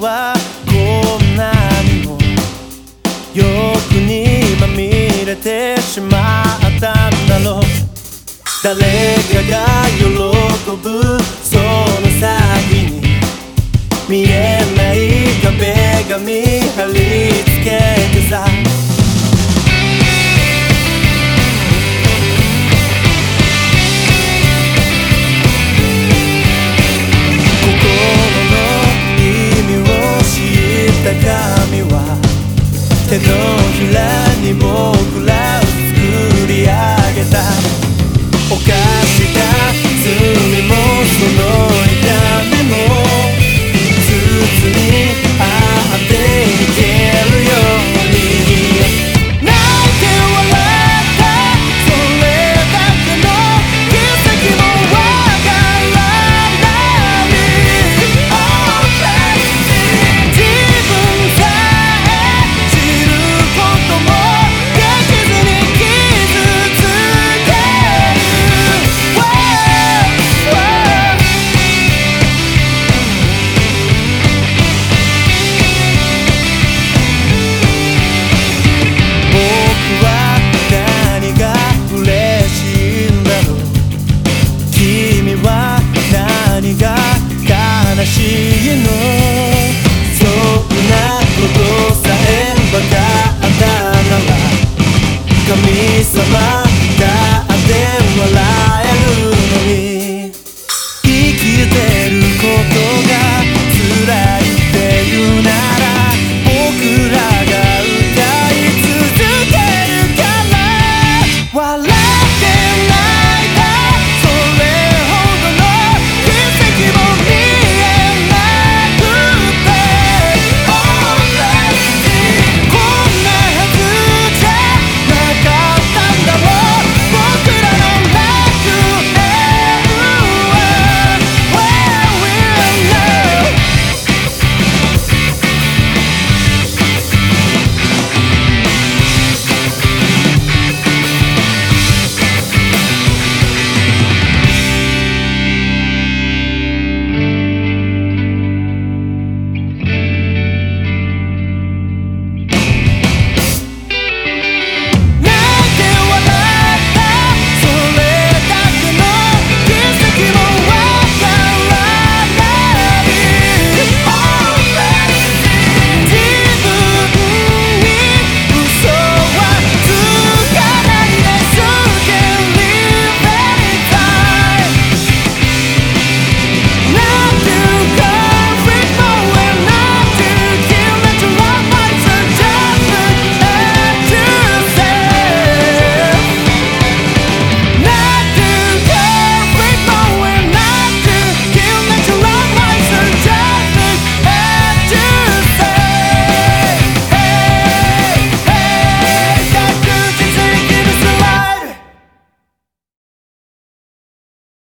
はこんなにも欲にまみれてしまったんだろう。誰かが喜ぶ手のひらに僕ら